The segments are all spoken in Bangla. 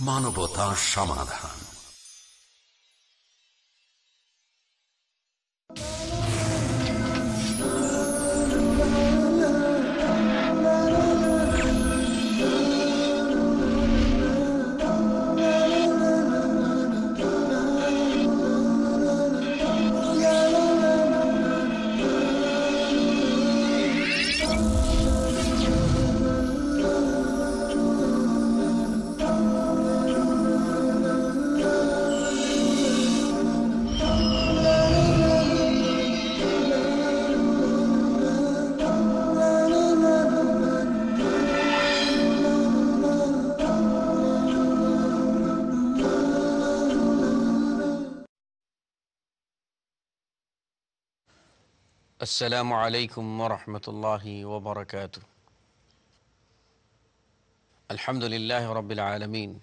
মানবতা সমাধান। السلام عليكم ورحمة الله وبركاته الحمد لله رب العالمين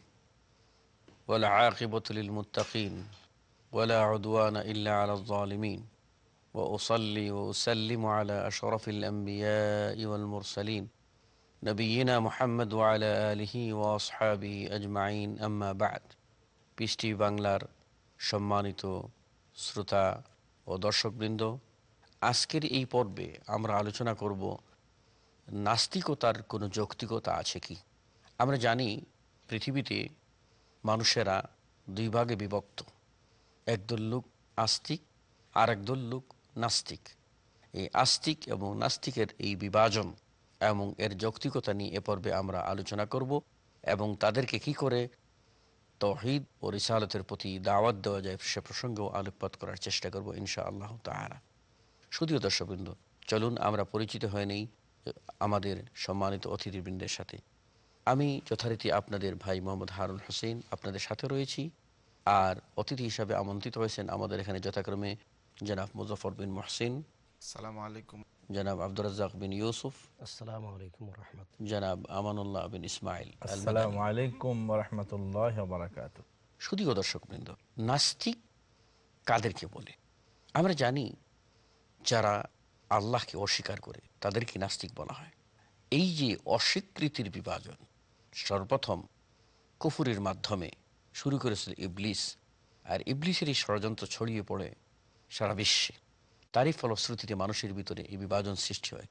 والعاقبة للمتقين ولا عدوان إلا على الظالمين وأصلي وأسلم على أشرف الأنبياء والمرسلين نبينا محمد وعلى آله وأصحابه أجمعين أما بعد পিস্টি বাংলার সম্মানিত শ্রোতা ও দর্শকবৃন্দ আজকের এই পর্বে আমরা আলোচনা করব, নাস্তিকতার কোনো যৌক্তিকতা আছে কি? আমরা জানি পৃথিবীতে মানুষেরা দুই ভাগে বিভক্ত, একদল লোক আস্তিক আর একদল লোক নাস্তিক। এই আস্তিক এবং নাস্তিকের এই বিভাজন এবং এর যৌক্তিকতা নিয়ে এ পর্বে আমরা আলোচনা করব এবং তাদেরকে কি করে তহিদ ও রিসালতের প্রতি দাওয়াত দেওয়া যায় সে প্রসঙ্গেও আলোকপাত করার চেষ্টা করব ইনশা আল্লাহ তাহারা শুধুও দর্শকবৃন্দ চলুন আমরা পরিচিত হয়ে নেই আমাদের সম্মানিত অতিথিবৃন্দের সাথে। আমি যথারীতি আপনাদের ভাই মোহাম্মদ হারুন হোসেন আপনাদের সাথে রয়েছি। আর অতিথি হিসাবে আমন্ত্রিত হয়েছেন আমাদের এখানে যথাক্রমে জনাব মুজফর বিন মহসিন আসসালামু আলাইকুম। জনাব আব্দুর রাজ্জাক বিন ইউসুফ আসসালামু জনাব আমানুল্লাহ বিন ইসমাইল আল মাদানী। আসসালামু আলাইকুম রহমতুল্লাহ বারাকাত শুধুও দর্শকবৃন্দ নাস্তিক কাদেরকে বলে? আমরা জানি যারা আল্লাহকে অস্বীকার করে, তাদেরকে নাস্তিক বলা হয়। এই যে অস্বীকৃতির বিভাজন, সর্বপ্রথম কুফুরের মাধ্যমে শুরু করেছিল ইবলিস, আর ইবলিসের এই ষড়যন্ত্র ছড়িয়ে পড়ে সারা বিশ্বে। তারই ফলশ্রুতিতে মানুষের ভিতরে এই বিভাজন সৃষ্টি হয়।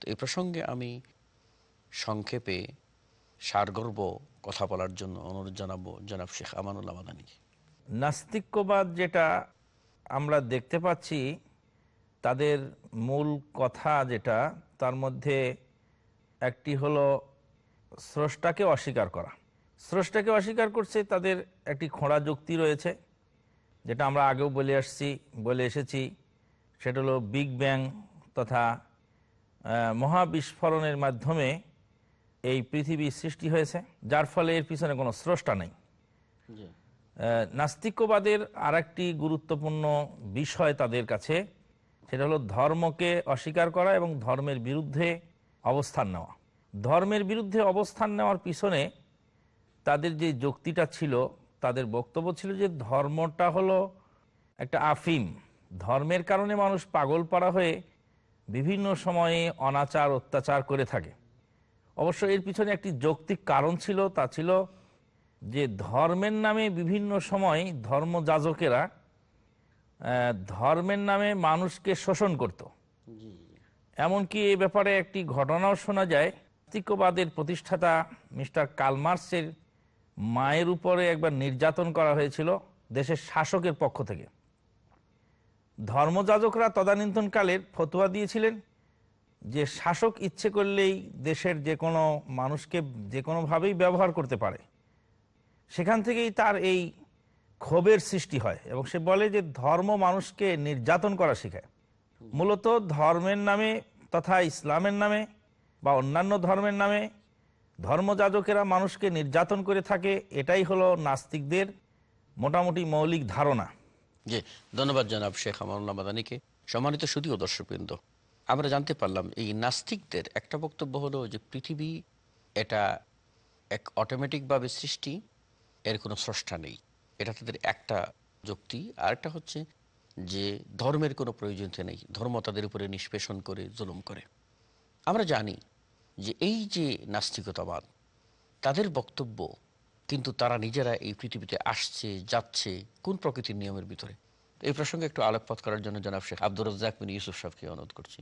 তো এই প্রসঙ্গে আমি সংক্ষেপে সারগর্ব কথা বলার জন্য অনুরোধ জানাব জনাব শেখ আমানুল্লাহ নাস্তিক্যবাদ যেটা আমরা দেখতে পাচ্ছি তাদের মূল কথা যেটা তার মধ্যে একটি হলো স্রষ্টাকে অস্বীকার করা। স্রষ্টাকে অস্বীকার করছে তাদের একটি খোঁড়া যুক্তি রয়েছে যেটা আমরা আগেও বলে আসছি বলে এসেছি। সেটা হলো বিগ ব্যাং তথা মহাবিস্ফোরণের মাধ্যমে এই পৃথিবী সৃষ্টি হয়েছে যার ফলে এর পিছনে কোনো স্রষ্টা নেই। নাস্তিক্যবাদের আর একটি গুরুত্বপূর্ণ বিষয় তাদের কাছে সেটা হলো ধর্মকে অস্বীকার করা এবং ধর্মের বিরুদ্ধে অবস্থান নেওয়া। ধর্মের বিরুদ্ধে অবস্থান নেওয়ার পিছনে তাদের যে যুক্তিটা ছিল, তাদের বক্তব্য ছিল যে ধর্মটা হলো একটা আফিম। ধর্মের কারণে মানুষ পাগল পাড়া হয়ে বিভিন্ন সময়ে অনাচার, অত্যাচার করে থাকে। অবশ্য এর পিছনে একটি যৌক্তিক কারণ ছিল, তা ছিল যে ধর্মের নামে বিভিন্ন সময় ধর্মযাজকেরা ধর্মের নামে মানুষকে শোষণ করত। এমনকি এ ব্যাপারে একটি ঘটনাও শোনা যায়। নাস্তিক্যবাদের প্রতিষ্ঠাতা মিস্টার কালমার্সের মায়ের উপরে একবার নির্যাতন করা হয়েছিল দেশের শাসকের পক্ষ থেকে। ধর্মযাজকরা তদানীন্তনকালের ফতোয়া দিয়েছিলেন যে শাসক ইচ্ছে করলেই দেশের যে কোনো মানুষকে যে কোনোভাবেই ব্যবহার করতে পারে। সেখান থেকেই তার এই ক্ষোভের সৃষ্টি হয় এবং সে বলে যে ধর্ম মানুষকে নির্যাতন করা শেখায়। মূলত ধর্মের নামে তথা ইসলামের নামে বা অন্যান্য ধর্মের নামে ধর্মযাজকেরা মানুষকে নির্যাতন করে থাকে, এটাই হলো নাস্তিকদের মোটামুটি মৌলিক ধারণা। জি, ধন্যবাদ জনাব শেখ আমানুল্লাহ মাদানীকে। সম্মানিত শুধুও দর্শকবৃন্দ, আমরা জানতে পারলাম এই নাস্তিকদের, একটা বক্তব্য হলো যে পৃথিবী এটা এক অটোমেটিকভাবে সৃষ্টি, এর কোনো স্রষ্টা নেই। এটা তাদের একটা যুক্তি। আরেকটা হচ্ছে যে ধর্মের কোনো প্রয়োজনীয়তা নেই। ধর্ম তাদের উপরে নিষ্পেষণ করে, জুলুম করে। আমরা জানি যে এই যে নাস্তিকতাবাদ, তাদের বক্তব্য কিন্তু তারা নিজেরা এই পৃথিবীতে আসছে, যাচ্ছে কোন প্রকৃতির নিয়মের ভিতরে? এই প্রসঙ্গে একটু আলোকপাত করার জন্য জনাব শেখ আব্দুর রাজ্জাক বিন ইউসুফ সাহেবকে অনুরোধ করছি।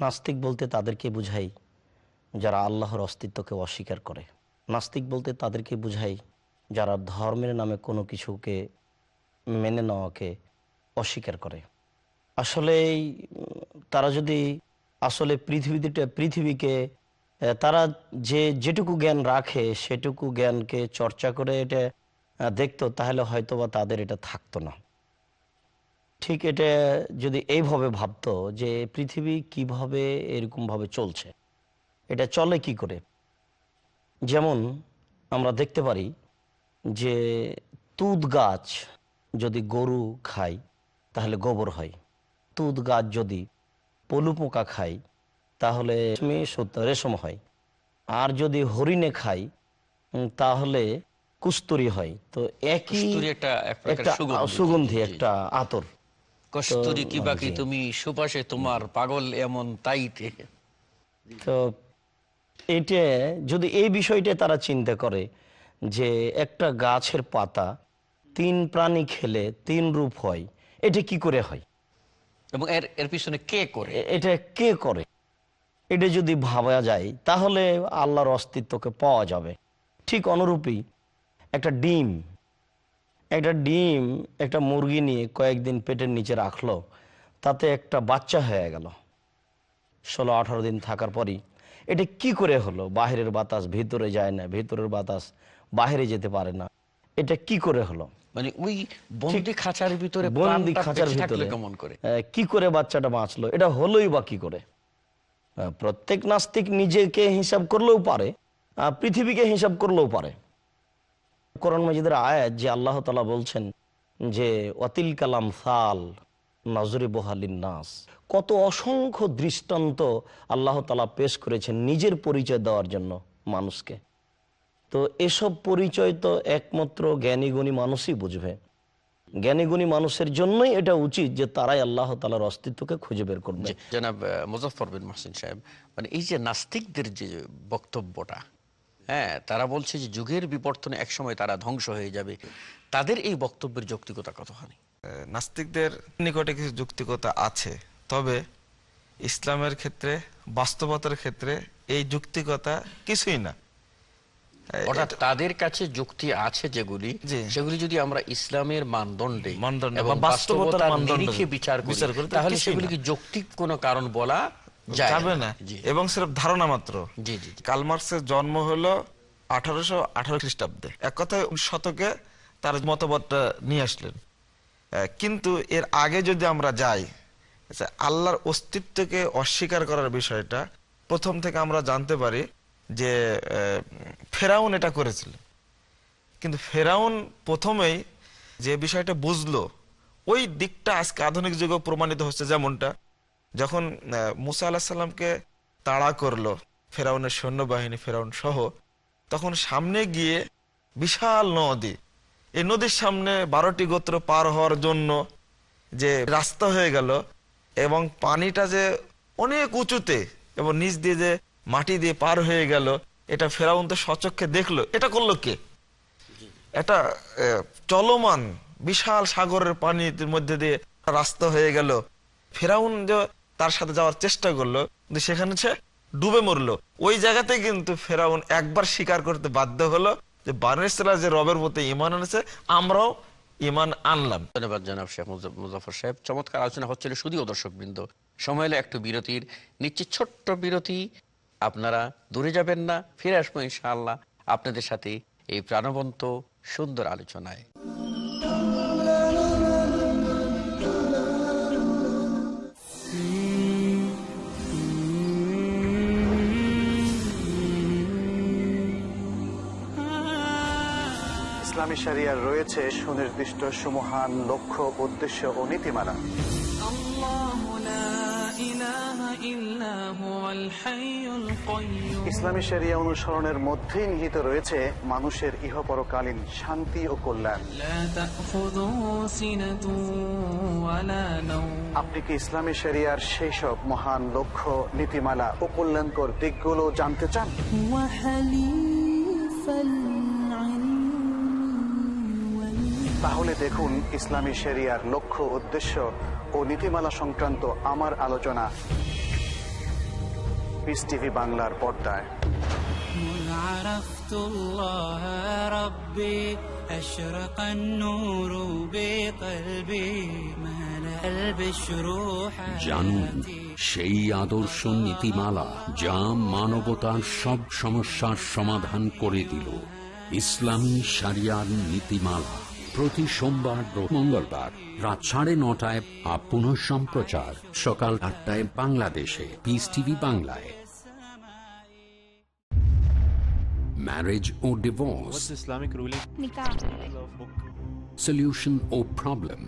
নাস্তিক বলতে তাদেরকে বুঝাই যারা আল্লাহর অস্তিত্বকে অস্বীকার করে। নাস্তিক বলতে তাদেরকে বুঝাই যারা ধর্মের নামে কোনো কিছুকে মেনে নেওয়াকে অস্বীকার করে। আসলে তারা যদি আসলে পৃথিবীতে, পৃথিবীকে তারা যে যেটুকু জ্ঞান রাখে, সেটুকু জ্ঞানকে চর্চা করে এটা দেখতো, তাহলে হয়তো বা তাদের এটা থাকতো না। ঠিক এটা যদি এইভাবে ভাবতো যে পৃথিবী কীভাবে এরকমভাবে চলছে, এটা চলে কি করে? যেমন আমরা দেখতে পারি যে তুদ গাছ যদি গরু খায় তাহলে গোবর হয়। তুদ গাছ যদি পলু পোকা খায় তাহলে রেশমি হয়। আর যদি হরিণে উম, তাহলে কুস্তুরি হয়। তো একই একটা। সুগন্ধি। একটা আতর। কস্তুরি কি বাকি? তুমি সুপাশে তোমার পাগল এমন তাইতে। তো এটা যদি এই বিষয়টা তারা চিন্তা করে যে একটা গাছের পাতা তিন প্রাণী খেলে তিন রূপ হয় এটা কি করে হয়? এবং এর এর পিছনে কে করে? এটা কে করে? এটা যদি ভাবা যায় তাহলে আল্লাহর অস্তিত্বকে পাওয়া যাবে। ঠিক অনুরূপী একটা ডিম একটা ডিম একটা মুরগি নিয়ে কয়েকদিন পেটের নিচে রাখল তাতে একটা বাচ্চা হয়ে গেল। ষোলো আঠারো দিন থাকার পরই এটা কি করে হলো? বাহিরের বাতাস ভিতরে যায় না ভিতরের বাতাস বাইরে যেতে পারে না। এটা কি করে হলো? মানে ওই বন্দি খাঁচার ভিতরে বন্দি খাঁচার ভিতরে। কেমন করে? কি করে বাচ্চাটা বাঁচলো? এটা হলোই বা কি করে? প্রত্যেক নাস্তিক নিজেকে হিসাব করলেও পারে পৃথিবীকে হিসাব করলেও পারে। মাজিদের আয়াত যে আল্লাহ তালা বলছেন যে অতিল কালাম সাল নজরে বহালিন নাস কত অসংখ্য দৃষ্টান্ত আল্লাহ তালা পেশ করেছেন নিজের পরিচয় দেওয়ার জন্য মানুষকে। তো এসব পরিচয় তো একমাত্র জ্ঞানী গুণী মানুষই বুঝবে। জ্ঞানী গুণী মানুষের জন্যই এটা উচিত যে তারাই আল্লাহ তালার অস্তিত্বকে খুঁজে বের করবে। জনাব আহ, মুজফফর বিন মাহসিন সাহেব মানে এই যে নাস্তিকদের যে বক্তব্যটা হ্যাঁ তারা বলছে যে যুগের বিবর্তনে একসময় তারা ধ্বংস হয়ে যাবে। তাদের এই বক্তব্যের যৌক্তিকতা কতখানি নাস্তিকদের নিকটে কিছু যুক্তিকতা আছে তবে ইসলামের ক্ষেত্রে বাস্তবতার ক্ষেত্রে এই যুক্তিকতা কিছুই না। অর্থাৎ তাদের কাছে যুক্তি আছে যেগুলি সেগুলি যদি আমরা ইসলামের মানদণ্ডে এবং বাস্তবতার মানদণ্ডে বিচার করি তাহলে কিছুই সেগুলি না। কি যৌক্তিক কোনো কারণ বলা যাবে না। এবং সেরফ ধারণা মাত্র। জি জি। জন্ম হলো আঠারোশো আঠারো খ্রিস্টাব্দে। এক কথায় শতকে তার মতবাদটা নিয়ে আসলেন। আহ, কিন্তু এর আগে যদি আমরা যাই আচ্ছা, আল্লাহর অস্তিত্বকে অস্বীকার করার বিষয়টা প্রথম থেকে আমরা জানতে পারি যে ফেরাউন এটা করেছিল। কিন্তু ফেরাউন প্রথমেই যে বিষয়টা বুঝলো, ওই দিকটা আজকে আধুনিক যুগে প্রমাণিত হচ্ছে যেমনটা, যখন মুসা আল্লাহ সাল্লামকে তাড়া করল ফেরাউনের সৈন্যবাহিনী, ফেরাউন সহ, তখন সামনে গিয়ে বিশাল নদী, এই নদীর সামনে বারোটি গোত্র পার হওয়ার জন্য যে রাস্তা হয়ে গেল এবং পানিটা যে অনেক উঁচুতে এবং নিচ দিয়ে যে মাটি দিয়ে পার হয়ে গেল। এটা ফেরাউন তো সচক্ষে দেখল। এটা করল কে? এটা চলমান বিশাল সাগরের পানির মধ্যে দিয়ে রাস্তা হয়ে গেল। ফেরাউন যে তার সাথে যাওয়ার চেষ্টা করল কিন্তু সেখানে সে ডুবে মরলো। ওই জায়গাতে কিন্তু ফেরাউন একবার স্বীকার করতে বাধ্য হলো যে বানেসরা যে রবের প্রতি ইমান আনেছে আমরাও ইমান আনলাম। ধন্যবাদ জনাব শেখ মুজাফর সাহেব। চমৎকার আলোচনা হচ্ছিল শুধুও দর্শক বৃন্দ সময় হলে একটু বিরতির। নিশ্চিত ছোট্ট বিরতি। আপনারা দূরে যাবেন না, ফিরে আসব ইনশাআল্লাহ আপনাদের সাথে এই প্রাণবন্ত সুন্দর আলোচনায়। ইসলামী শরিয়ার রয়েছে সুনির্দিষ্ট, সুমহান লক্ষ্য, উদ্দেশ্য ও নীতিমালা। ইসলামী শরিয়া অনুসরণের মধ্যে নিহিত রয়েছে মানুষের ইহপরকালীন শান্তি ও কল্যাণ। আপনি কি ইসলামী শরিয়ার সেই সব মহান লক্ষ্য নীতিমালা ও কল্যাণকর দিকগুলো জানতে চান? তাহলে দেখুন ইসলামী শরিয়ার লক্ষ্য উদ্দেশ্য ও নীতিমালা সংক্রান্ত আমার আলোচনা। পিস টিভি বাংলার পর্দায় مذ عرفت الله ربي أشرق النور بقلبي ملأ البشر জানুন حياتي সেই আদর্শ নীতিমালা যা মানবতার সব সমস্যার সমাধান করে দিল ইসলামী সারিয়ার নীতিমালা প্রতি সোমবার মঙ্গলবার রাত সাড়ে নটায় আপ পুনঃ সম্প্রচার সকাল আটটায় বাংলাদেশে পিস টিভি বাংলায় marriage O divorce Islamic ruling solution or problem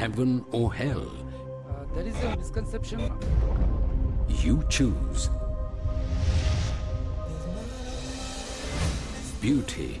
heaven or hell there is a misconception You choose. Beauty,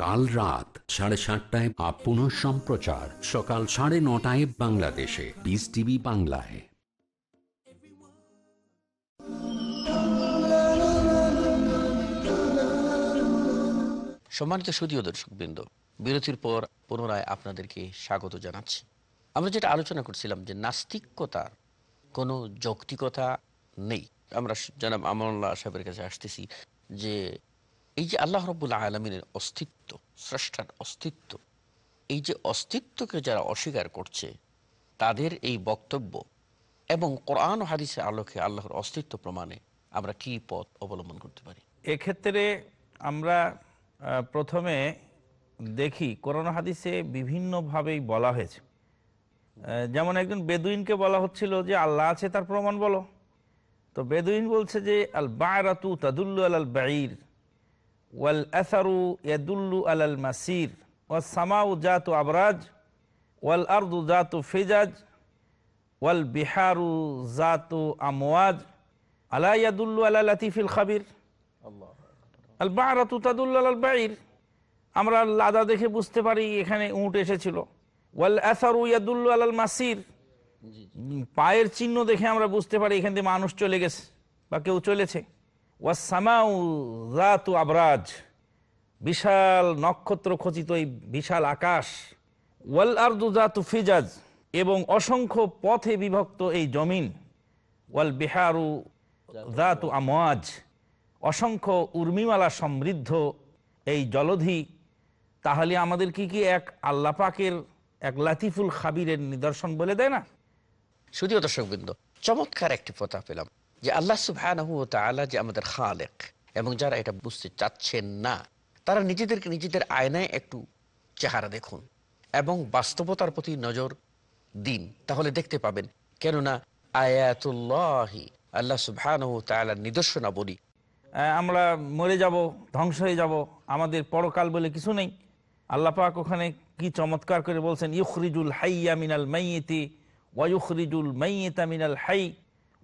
কাল রাত সাড়ে সাতটায় আপ পুনঃ সম্প্রচার। সকাল সাড়ে নটায় বাংলাদেশে। বিস টিভি বাংলায়। সম্মানিত সুদীয় দর্শকবৃন্দ, বিরতির পর পুনরায় আপনাদেরকে স্বাগত জানাচ্ছি। আমরা যেটা আলোচনা করছিলাম যে নাস্তিকতার কোনো যৌক্তিকতা নেই। আমরা জানাব আমল্লাহ সাহেবের কাছে আসতেছি যে এই যে আল্লাহ রব্বুল আলমিনের অস্তিত্ব, স্রষ্টার অস্তিত্ব, এই যে অস্তিত্বকে যারা অস্বীকার করছে, তাদের এই বক্তব্য এবং কোরআন হাদিসের আলোকে আল্লাহর অস্তিত্ব প্রমাণে আমরা কি পথ অবলম্বন করতে পারি? এক্ষেত্রে আমরা প্রথমে দেখি, কোরআন হাদিসে বিভিন্নভাবেই বলা হয়েছে। যেমন একজন বেদুইনকে বলা হচ্ছিল যে আল্লাহ আছে তার প্রমাণ বলো। তো বেদুইন বলছে যে আল বায়রাতু তাদুল্লু আল বাঈর। ওয়াল আসারু ইয়াদুল্লু আল মাসির ওয়াল সামাউ জাতু আবরাজ ওয়াল আরদু জাতু ফেজাজ ওয়াল বিহারু জাতু আমওয়াজ। আলা ইয়াদুল্লু আলা লাতিফিল খাবির? আল তাদুল্লু আল আমরা লাদা দেখে বুঝতে পারি এখানে উঁট এসেছিল। ওয়াল আসারু ইয়াদুল্লু আলাল মাসির। পায়ের চিহ্ন দেখে আমরা বুঝতে পারি এখান থেকে মানুষ চলে গেছে বা কেউ চলেছে। আবরাজ, বিশাল নক্ষত্র খচিত এই বিশাল আকাশ ওয়াল আরদু জাতু ফিজাজ, এবং অসংখ্য পথে বিভক্ত এই জমিন ওয়াল বিহারু জাতু আমওয়াজ, অসংখ্য উর্মিমালা সমৃদ্ধ এই জলধি। তাহলে আমাদের কি কি এক আল্লাহ পাকের, এক লাতিফুল খাবিরের নিদর্শন বলে দেয় না? শুধুও দর্শকবৃন্দ, চমৎকার একটি কথা পেলাম। যে আল্লাহ সুবহানাহু যে আমাদের খালেক এবং যারা এটা বুঝতে চাচ্ছেন না তারা নিজেদেরকে নিজেদের আয়নায় একটু চেহারা দেখুন এবং বাস্তবতার প্রতি নজর দিন। তাহলে দেখতে পাবেন কেননা আয়াতুল্লাহি আল্লাহ সুবহানাহু নিদর্শনাবলী। আহ, আমরা মরে যাব ধ্বংস হয়ে যাব আমাদের পরকাল বলে কিছু নেই। আল্লাহ পাক ওখানে কি চমৎকার করে বলছেন ইউখরিজুল হাইয়া মিনাল মাইয়েতি ওয়ায়ুখরিজুল মাইয়েতা মিনাল হাই।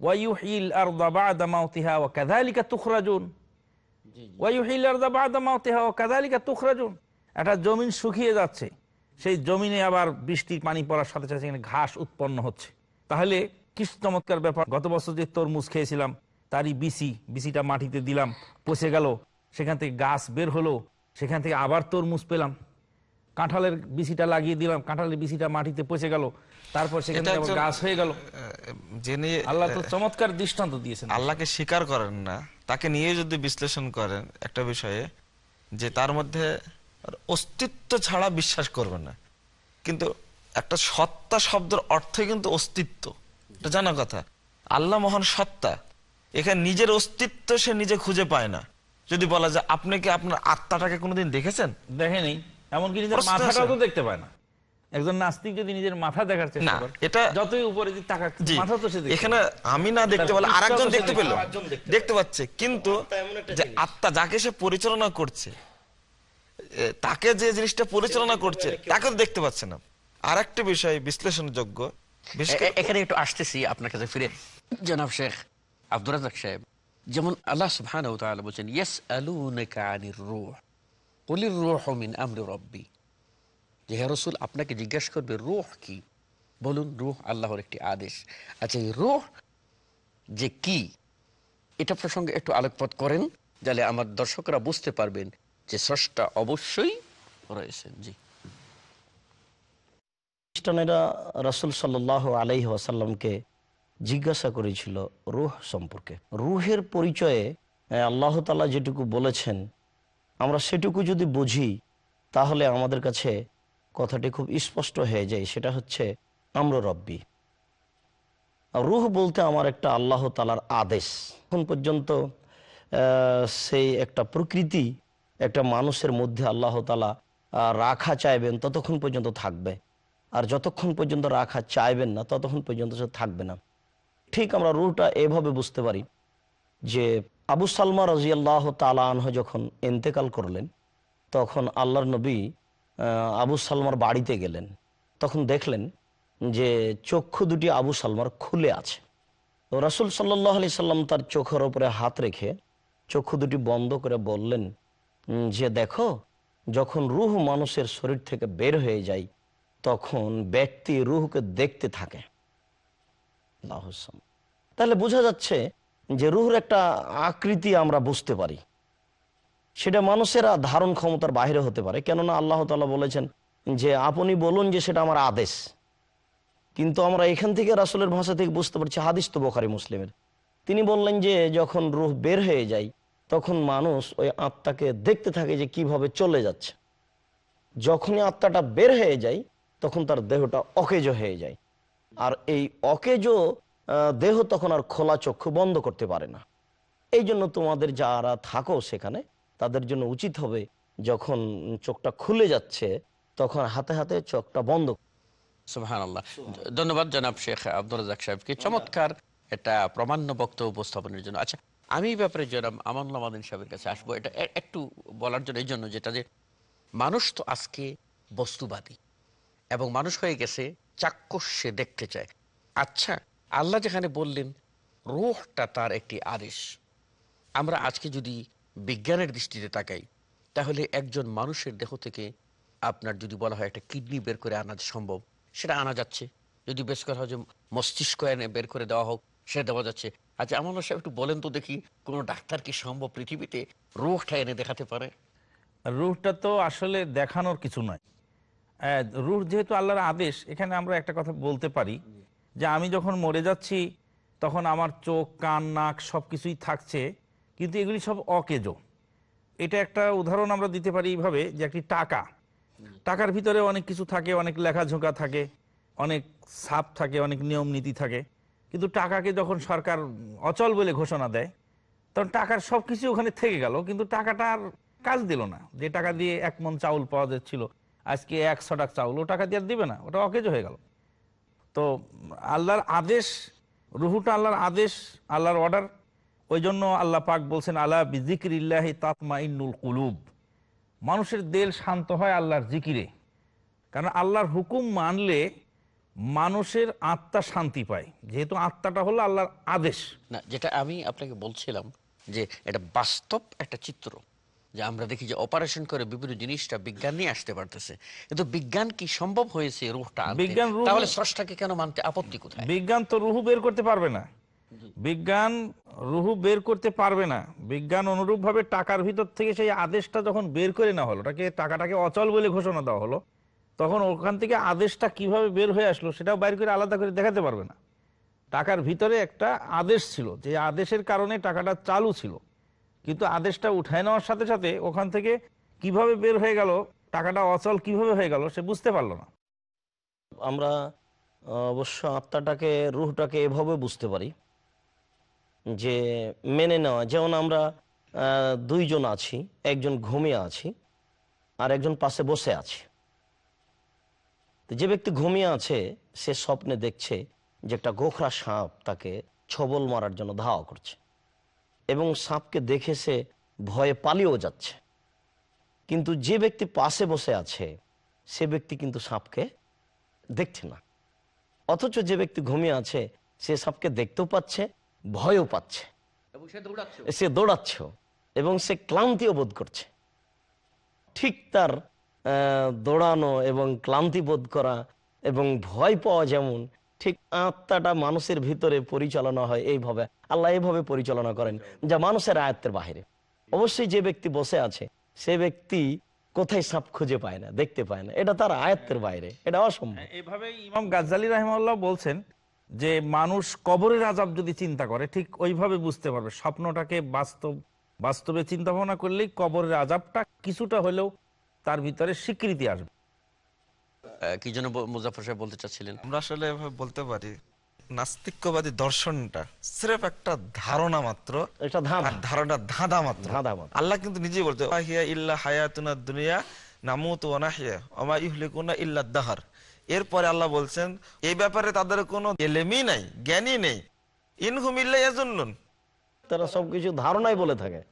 ওয়ায়ুহিল আরদা বাদা মাউতিহা ওয়া কাযালিকা তুখরাজুন ওয়ায়ুহিল আরদা বাদা মাউতিহা ওয়া কাযালিকা তুখরাজুন একটা জমিন শুকিয়ে যাচ্ছে সেই জমিনে আবার বৃষ্টির পানি পড়ার সাথে সাথে সেখানে ঘাস উৎপন্ন হচ্ছে। তাহলে কি চমৎকার ব্যাপার গত বছর যে তরমুজ খেয়েছিলাম তারই বিসি বিসিটা মাটিতে দিলাম পচে গেল সেখান থেকে গাছ বের হলো সেখান থেকে আবার তরমুজ পেলাম। কাঁঠালের বিসিটা লাগিয়ে দিলাম কাঁঠালের বিসিটা মাটিতে পচে গেল তারপর সেখান গাছ হয়ে গেল। যিনি আল্লাহ তো চমৎকার দৃষ্টান্ত দিয়েছেন। আল্লাহকে স্বীকার করেন না তাকে নিয়ে যদি বিশ্লেষণ করেন একটা বিষয়ে যে তার মধ্যে অস্তিত্ব ছাড়া বিশ্বাস করবে না। কিন্তু একটা সত্তা শব্দের অর্থই কিন্তু অস্তিত্ব। এটা জানা কথা। আল্লাহ মহান সত্তা। এখানে নিজের অস্তিত্ব সে নিজে খুঁজে পায় না। যদি বলা যায় আপনি কি আপনার আত্মাটাকে কোনোদিন দেখেছেন? দেখেনি। এমনকি নিজের মাথাটাও তো দেখতে পায় না। একজন নাস্তিক যদি নিজের মাথা দেখার চেষ্টা করে এটা- যতই উপরে যদি জি। মাথা তো সে এখানে আমি না দেখতে আরেকজন দেখতে পেল। দেখতে পাচ্ছে কিন্তু যে আত্মা যাকে সে পরিচালনা করছে তাকে যে জিনিসটা পরিচালনা করছে তাকে তো দেখতে পাচ্ছে না। আর একটা বিষয় বিশ্লেষণযোগ্য এখানে একটু আসতেছি আপনার কাছে ফিরে। জনাব শেখ আব্দুর রাজাক সাহেব যেমন আল্লাহ সুবহানাহু ওয়া তাআলা বলেন ইয়াসআলুনাকা আনির রূহ। কুলির রূহু মিন আমরি রাব্বি। যে হে রসুল, আপনাকে জিজ্ঞাসা করবে, রূহ কি? বলুন, রূহ আল্লাহর একটি আদেশ। আচ্ছা এই রূহ যে কি, এটা প্রসঙ্গে একটু আলোকপাত করেন যাতে আমার দর্শকরা বুঝতে পারবেন যে স্রষ্টা অবশ্যই রয়েছেন। জি। খ্রিস্টানেরা রসুল সাল্লাহ আলাইহি ওয়াসাল্লামকে জিজ্ঞাসা করেছিল রুহ সম্পর্কে। রুহের পরিচয়ে আল্লাহ তালা যেটুকু বলেছেন আমরা সেটুকু যদি বুঝি, তাহলে আমাদের কাছে কথাটি খুব স্পষ্ট হয়ে যায়, সেটা হচ্ছে, আম্র রব্বি। রুহ বলতে আমার একটা আল্লাহ তালার আদেশ। এখন পর্যন্ত সেই একটা প্রকৃতি, একটা মানুষের মধ্যে আল্লাহ তালা রাখা চাইবেন, ততক্ষণ পর্যন্ত থাকবে। আর যতক্ষণ পর্যন্ত রাখা চাইবেন না, ততক্ষণ পর্যন্ত সে থাকবে না। ঠিক আমরা রুহটা এভাবে বুঝতে পারি যে আবু সালমা রাজিয়াল্লাহ তালা আনহ যখন এন্তেকাল করলেন, তখন আল্লাহর নবী আবু সালমার বাড়িতে গেলেন। তখন দেখলেন যে চক্ষু দুটি আবু সালমার খুলে আছে। তো রাসুল সাল্লাহ আলি সাল্লাম তার চোখের ওপরে হাত রেখে চক্ষু দুটি বন্ধ করে বললেন যে দেখো, যখন রুহ মানুষের শরীর থেকে বের হয়ে যায়, তখন ব্যক্তি রুহকে দেখতে থাকে। তাহলে বোঝা যাচ্ছে যে রুহুর একটা আকৃতি আমরা বুঝতে পারি। সেটা মানুষের ধারণ ক্ষমতার বাইরে হতে পারে। কেননা আল্লাহ তালা বলেছেন যে, আপনি বলুন যে সেটা আমার আদেশ। কিন্তু আমরা এখান থেকে রাসুলের ভাষা থেকে বুঝতে পারছি, হাদিস তো বোখারি মুসলিমের। তিনি বললেন যে, যখন রুহ বের হয়ে যায়, তখন মানুষ ওই আত্মাকে দেখতে থাকে যে কীভাবে চলে যাচ্ছে। যখনই আত্মাটা বের হয়ে যায়, তখন তার দেহটা অকেজো হয়ে যায়। আর এই অকেজো দেহ তখন আর খোলা চক্ষু বন্ধ করতে পারে না। এই জন্য তোমাদের যারা থাকো সেখানে তাদের জন্য উচিত হবে যখন চোখটা খুলে যাচ্ছে তখন হাতে হাতে চোখটা বন্ধ ধন্যবাদ জনাব শেখ আব্দুল রাজাক সাহেবকে চমৎকার একটা প্রমাণ্য বক্তব্য উপস্থাপনের জন্য। আচ্ছা আমি এই ব্যাপারে জনাব আমানুল্লাহ মাদিন সাহেবের কাছে আসব। এটা একটু বলার জন্য এই জন্য যেটা যে মানুষ তো আজকে বস্তুবাদী এবং মানুষ হয়ে গেছে চাক্ষুষে দেখতে চায়। আচ্ছা আল্লাহ যেখানে বললেন, রোহটা তার একটি আদেশ। আমরা আজকে যদি বিজ্ঞানের দৃষ্টিতে তাকাই, তাহলে একজন মানুষের দেহ থেকে আপনার যদি বলা হয় একটা কিডনি বের করে আনা সম্ভব, সেটা আনা যাচ্ছে। যদি বেশ করা হয় যে মস্তিষ্ক এনে বের করে দেওয়া হোক, সেটা দেওয়া যাচ্ছে। আচ্ছা আমার সাহেব একটু বলেন তো দেখি, কোনো ডাক্তার কি সম্ভব পৃথিবীতে রোগটা এনে দেখাতে পারে? রুহটা তো আসলে দেখানোর কিছু নয়। রুহ যেহেতু আল্লাহর আদেশ, এখানে আমরা একটা কথা বলতে পারি। যে আমি যখন মরে যাচ্ছি, তখন আমার চোখ, কান, নাক সব কিছুই থাকছে, কিন্তু এগুলি সব অকেজো। এটা একটা উদাহরণ আমরা দিতে পারি এইভাবে যে একটি টাকা। টাকার ভিতরে অনেক কিছু থাকে, অনেক লেখাঝোঁকা থাকে, অনেক সাপ থাকে, অনেক নিয়ম নীতি থাকে। কিন্তু টাকাকে যখন সরকার অচল বলে ঘোষণা দেয়, তখন টাকার সব কিছু ওখানে থেকে গেল, কিন্তু টাকাটা আর কাজ দিল না। যে টাকা দিয়ে এক মন চাউল পাওয়া যাচ্ছিল, আজকে একশো টাকা চাউল, ও টাকা দিয়ে আর দিবে না, ওটা অকেজ হয়ে গেল। তো আল্লাহর আদেশ, রুহুটা আল্লাহর আদেশ, আল্লাহর অর্ডার ওই জন্য আল্লাহ পাক বলছেন আল্লাহ বিজিক্রিল্লাহি তাতমা ইন্নুল কুলুব। মানুষের দেল শান্ত হয় আল্লাহর জিকিরে, কারণ আল্লাহর হুকুম মানলে মানুষের আত্মা শান্তি পায়। যেহেতু আত্মাটা হলো আল্লাহর আদেশ। না, যেটা আমি আপনাকে বলছিলাম যে এটা বাস্তব একটা চিত্র। যে আমরা দেখি যে অপারেশন করে বিভিন্ন জিনিসটা বিজ্ঞান নিয়ে আসতে পারতেছে। কিন্তু বিজ্ঞান কি সম্ভব হয়েছে রুহটা বিজ্ঞান তাহলে স্রষ্টাকে কেন মানতে? আপত্তি কোথায়? বিজ্ঞান তো রুহু বের করতে পারবে না। বিজ্ঞান রুহু বের করতে পারবে না। বিজ্ঞান অনুরূপভাবে টাকার ভিতর থেকে সেই আদেশটা যখন বের করে না হলো ওটাকে টাকাটাকে অচল বলে ঘোষণা দেওয়া হলো তখন ওখান থেকে আদেশটা কীভাবে বের হয়ে আসলো সেটাও বাইর করে আলাদা করে দেখাতে পারবে না। টাকার ভিতরে একটা আদেশ ছিল যে আদেশের কারণে টাকাটা চালু ছিল। কিন্তু আদেশটা উঠায় নেওয়ার সাথে সাথে ওখান থেকে কীভাবে বের হয়ে গেল, টাকাটা অচল কীভাবে হয়ে গেল, সে বুঝতে পারল না। আমরা অবশ্য আত্মাটাকে, রুহটাকে এভাবে বুঝতে পারি যে মেনে নেওয়া, যেমন আমরা দুইজন আছি, একজন ঘুমিয়ে আছি আর একজন পাশে বসে আছে। যে ব্যক্তি ঘুমিয়ে আছে, সে স্বপ্নে দেখছে যে একটা গোখরা সাপ তাকে ছবল মারার জন্য ধাওয়া করছে। এবং সাপকে দেখে সে ভয়ে পালিয়েও যাচ্ছে। কিন্তু যে ব্যক্তি পাশে বসে আছে সে ব্যক্তি কিন্তু সাপকে দেখছে না। অথচ যে ব্যক্তি ঘুমিয়ে আছে সে সাপকে দেখতেও পাচ্ছে ভয়ও পাচ্ছে। সে দৌড়াচ্ছে। এবং সে ক্লান্তিও বোধ করছে। ঠিক তার দৌড়ানো এবং ক্লান্তি বোধ করা এবং ভয় পাওয়া যেমন ঠিক আত্মাটা মানুষের ভিতরে পরিচালনা হয় এইভাবে। আল্লাহ এইভাবে পরিচালনা করেন যা মানুষের আয়ত্তের বাহিরে। অবশ্যই যে ব্যক্তি বসে আছে, সে ব্যক্তি কোথায় সাপ খুঁজে পায় না, দেখতে পায় না। এটা তার আয়ত্তের বাইরে, এটা অসম্ভব। এভাবে ইমাম গাজ্জালি রাহিমাল্লাহ বলছেন যে, মানুষ কবরের আজাব যদি চিন্তা করে, ঠিক ওইভাবে বুঝতে পারবে। স্বপ্নটাকে বাস্তব, বাস্তবে চিন্তা ভাবনা করলেই কবরের আজাবটা কিছুটা হলেও তার ভিতরে স্বীকৃতি আসবে। কি জন্য মুজাফর সাহেব বলতে চাচ্ছিলেন? আমরা আসলে এভাবে বলতে পারি নাস্তিক্যবাদী দর্শনটা স্রেফ একটা ধারণা মাত্র এটা। ধারণা ধাঁধা মাত্র। আল্লাহ কিন্তু নিজেই বলছে "ওয়াহিয়া ইল্লা হায়াতুনা দুনিয়া নামুত ওয়া নাহইয়া ওয়া ইহলিকুনা ইল্লা দাহার এরপরে আল্লাহ বলছেন এই ব্যাপারে তাদের কোনো এলেমই নাই জ্ঞানই নেই। ইনহুম ইল্লা ইয়াজুন্নুন। তারা সবকিছু ধারণাই বলে থাকে।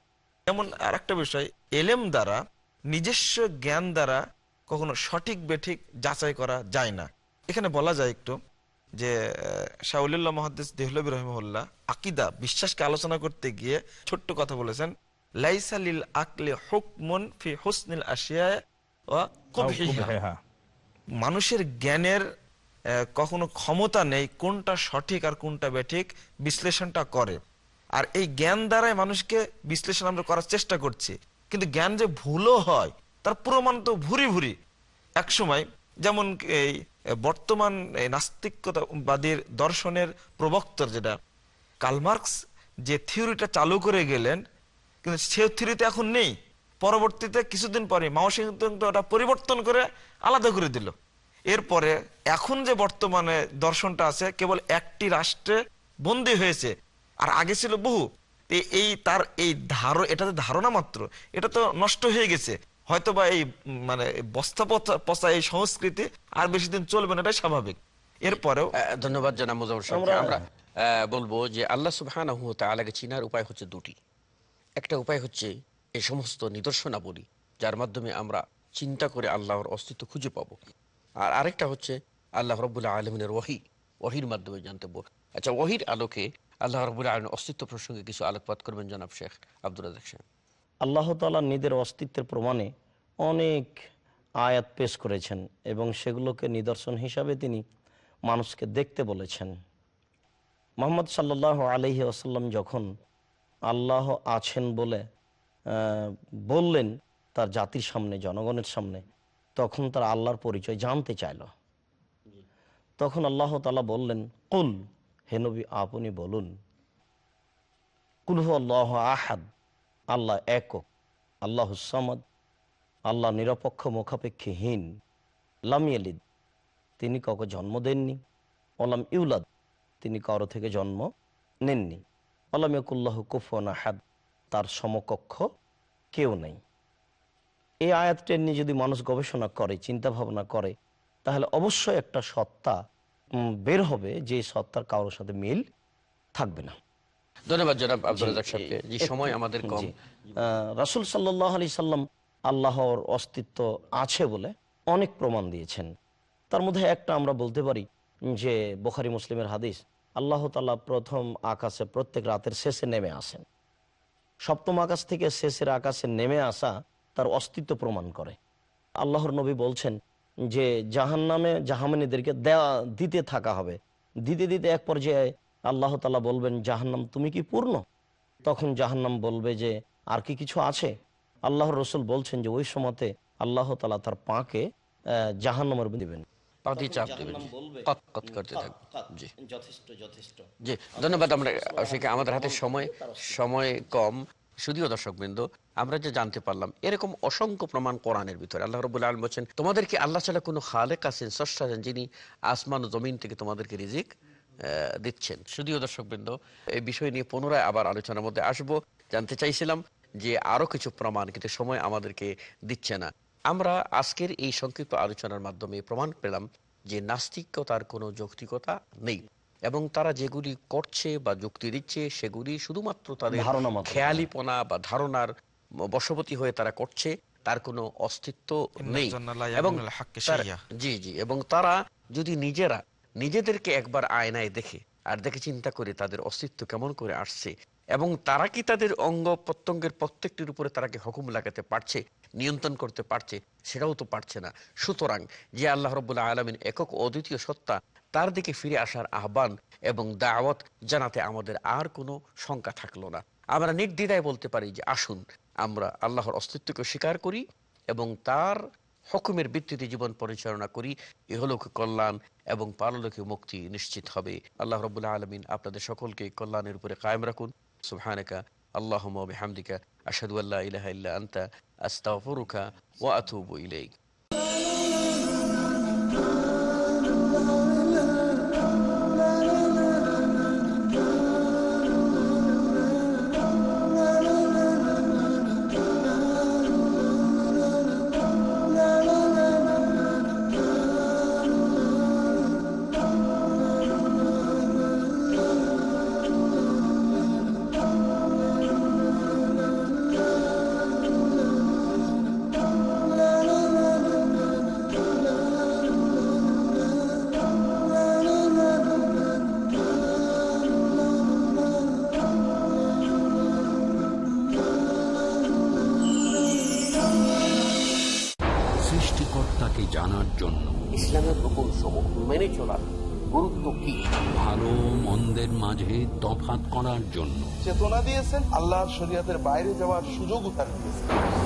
যেমন আর একটা বিষয় এলেম দ্বারা নিজস্ব জ্ঞান দ্বারা কখনো সঠিক বেঠিক যাচাই করা যায় না। এখানে বলা যায় একটু যে শাহুল্লাহ মহাদ্দেস দেহলবী রহমুল্লাহ আকিদা বিশ্বাসকে আলোচনা করতে গিয়ে ছোট্ট কথা বলেছেন লাইসালিল আকলে হুকমুন ফি হুসনিল আশিয়া মানুষের জ্ঞানের কখনো ক্ষমতা নেই কোনটা সঠিক আর কোনটা বেঠিক বিশ্লেষণটা করে। আর এই জ্ঞান দ্বারাই মানুষকে বিশ্লেষণ আমরা করার চেষ্টা করছি। কিন্তু জ্ঞান যে ভুলও হয় তার প্রমাণ তো ভুরি ভুরি। এক সময় যেমন এই বর্তমান নাস্তিকতাবাদীর দর্শনের প্রবক্তর যেটা কালমার্কস যে থিওরিটা চালু করে গেলেন, কিন্তু সে থিওরিতে এখন নেই। পরবর্তীতে কিছুদিন পরে মাও সিং ওটা পরিবর্তন করে আলাদা করে দিল। এরপরে এখন যে বর্তমানে দর্শনটা আছে, কেবল একটি রাষ্ট্রে বন্দী হয়েছে, আর আগে ছিল বহু। এই তার এই ধার এটা ধারণা মাত্র, এটা তো নষ্ট হয়ে গেছে। হয়তো বা এই মানে বস্তা পচা- এই সংস্কৃতি আর বেশি দিন চলবে না এটাই স্বাভাবিক। এরপরেও ধন্যবাদ জানাব মুজাফর আমরা- আমরা বলব যে আল্লাহ সুবহানাহু ওয়া চিনার উপায় হচ্ছে দুটি। একটা উপায় হচ্ছে এই সমস্ত নিদর্শনাবলী যার মাধ্যমে আমরা চিন্তা করে আল্লাহর অস্তিত্ব খুঁজে পাবো। আর আরেকটা হচ্ছে আল্লাহ রব্বুল্লাহ আলমিনের ওয়াহি ওহির মাধ্যমে জানতে পারব। আচ্ছা ওহির আলোকে আল্লাহ রব্বুল্লাহ আলমের অস্তিত্ব প্রসঙ্গে কিছু আলোকপাত করবেন জনাব শেখ আব্দুল রাজাক সাহেব। আল্লাহ তালা নিজের অস্তিত্বের প্রমাণে অনেক আয়াত পেশ করেছেন এবং সেগুলোকে নিদর্শন হিসাবে তিনি মানুষকে দেখতে বলেছেন। মোহাম্মদ সাল্লাহ আলহি আসাল্লাম যখন আল্লাহ আছেন বলে বললেন তার জাতির সামনে, জনগণের সামনে, তখন তার আল্লাহর পরিচয় জানতে চাইল। তখন আল্লাহ তালা বললেন, কুল হেনবি আপনি বলুন কুলহ আল্লাহ আহাদ আল্লাহ একক আল্লাহ সামাদ, আল্লাহ নিরপেক্ষ, মুখাপেক্ষীহীন। লামিয়ালিদ তিনি কাউকে জন্ম দেননি। অলাম ইউলাদ, তিনি কারও থেকে জন্ম নেননি। অলাম ইয়াকুল্লাহ কুফন আহাদ, তার সমকক্ষ কেউ নেই। এই আয়াতটা নিয়ে যদি মানুষ গবেষণা করে চিন্তা ভাবনা করে, তাহলে অবশ্যই একটা সত্তা বের হবে যে সত্তার কারোর সাথে মিল থাকবে না। ধন্যবাদ জনাব আব্দুল রাজাক সাহেবকে। যে সময় আমাদের কম। আহ, সাল্লাহ আলি সাল্লাম আল্লাহর অস্তিত্ব আছে বলে অনেক প্রমাণ দিয়েছেন। তার মধ্যে একটা আমরা বলতে পারি যে বোখারি মুসলিমের হাদিস আল্লাহ প্রথম আকাশে প্রত্যেক রাতের শেষে নেমে আসেন। সপ্তম আকাশ থেকে শেষের আকাশে নেমে আসা তার অস্তিত্ব প্রমাণ করে। আল্লাহর নবী বলছেন যে জাহান নামে জাহামানিদেরকে দেওয়া দিতে থাকা হবে। দিতে দিতে এক পর্যায়ে আল্লাহ তালা বলবেন জাহান্নাম তুমি কি পূর্ণ? তখন জাহান্নাম বলবে যে আর কি কিছু আছে? আল্লাহর রসুল বলছেন যে ওই সময়তে আল্লাহ তালা তার পাকে জাহান্নামের দিবেন। ধন্যবাদ আমরা আমাদের হাতে সময় সময় কম। শুধুও দর্শকবৃন্দ আমরা যে জানতে পারলাম এরকম অসংখ্য প্রমাণ কোরআনের ভিতরে। আল্লাহ রবুল্লা আলম বলছেন তোমাদেরকে আল্লাহ ছাড়া কোনো খালেক আছেন? স্রষ্টা আছেন যিনি আসমান ও জমিন থেকে তোমাদেরকে রিজিক দিচ্ছেন। শুধুও দর্শকবৃন্দ এই বিষয় নিয়ে পুনরায় আবার আলোচনার মধ্যে আসব। জানতে চাইছিলাম যে আরও কিছু প্রমাণ কিন্তু সময় আমাদেরকে দিচ্ছে না। আমরা আজকের এই সংক্ষিপ্ত আলোচনার মাধ্যমে প্রমাণ পেলাম যে নাস্তিকতার কোনো যৌক্তিকতা নেই এবং তারা যেগুলি করছে বা যুক্তি দিচ্ছে সেগুলি শুধুমাত্র তাদের ধারণা খেয়ালিপনা বা ধারণার বশবতী হয়ে তারা করছে তার কোনো অস্তিত্ব নেই। এবং। জি জি এবং তারা যদি নিজেরা নিজেদেরকে একবার আয়নায় দেখে আর দেখে চিন্তা করে তাদের অস্তিত্ব কেমন করে আসছে এবং তারা কি তাদের অঙ্গ প্রত্যঙ্গের প্রত্যেকটির উপরে তারা কি হুকুম লাগাতে পারছে, নিয়ন্ত্রণ করতে পারছে, সেটাও তো পারছে না। সুতরাং যে আল্লাহ রবুল্লাহ আলমিন একক অদ্বিতীয় সত্তা, তার দিকে ফিরে আসার আহ্বান এবং দাওয়াত জানাতে আমাদের আর কোনো শঙ্কা থাকল না। আমরা নির্দ্বিধায় বলতে পারি যে আসুন, আমরা আল্লাহর অস্তিত্বকে স্বীকার করি এবং তার হুকুমের ভিত্তিতে জীবন পরিচালনা করি। ইহলোক কল্যাণ এবং পারলোকে মুক্তি নিশ্চিত হবে। আল্লাহ রবুল্লাহ আলমিন আপনাদের সকলকে কল্যাণের উপরে কায়েম রাখুন। সুহানেকা আল্লাহ হামদিকা আসাদুল্লাহ ইহ আন্তা, আস্তাগফিরুকা ওয়া আতুবু ইলাইক। মাঝে তফাত করার জন্য। চেতনা দিয়েছেন আল্লাহর শরীয়তের বাইরে যাওয়ার সুযোগ তার